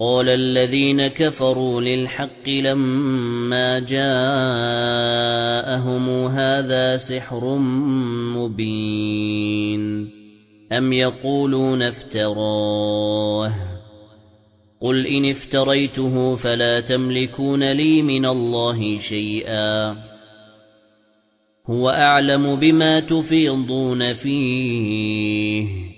قَالَ الَّذِينَ كَفَرُوا لِلْحَقِّ لَمَّا جَاءَهُمْ هَذَا سِحْرٌ مُبِينٌ. أَمْ يَقُولُونَ افْتَرَاهُ؟ قُلْ إِنِ افْتَرَيْتُهُ فَلَا تَمْلِكُونَ لِي مِنَ اللَّهِ شَيْئًا. هُوَ أَعْلَمُ بِمَا تُفِيضُونَ فِيهِ.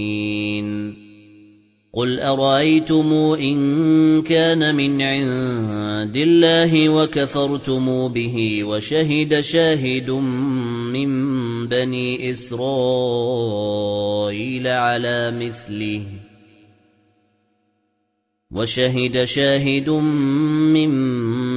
قُلْ أَرَأَيْتُمْ إِنْ كَانَ مِنْ عِندِ اللَّهِ وَكَفَرْتُمْ بِهِ وَشَهِدَ شَاهِدٌ مِنْ بَنِي إِسْرَائِيلَ عَلَى مِثْلِهِ وَشَهِدَ شَاهِدٌ مِنْ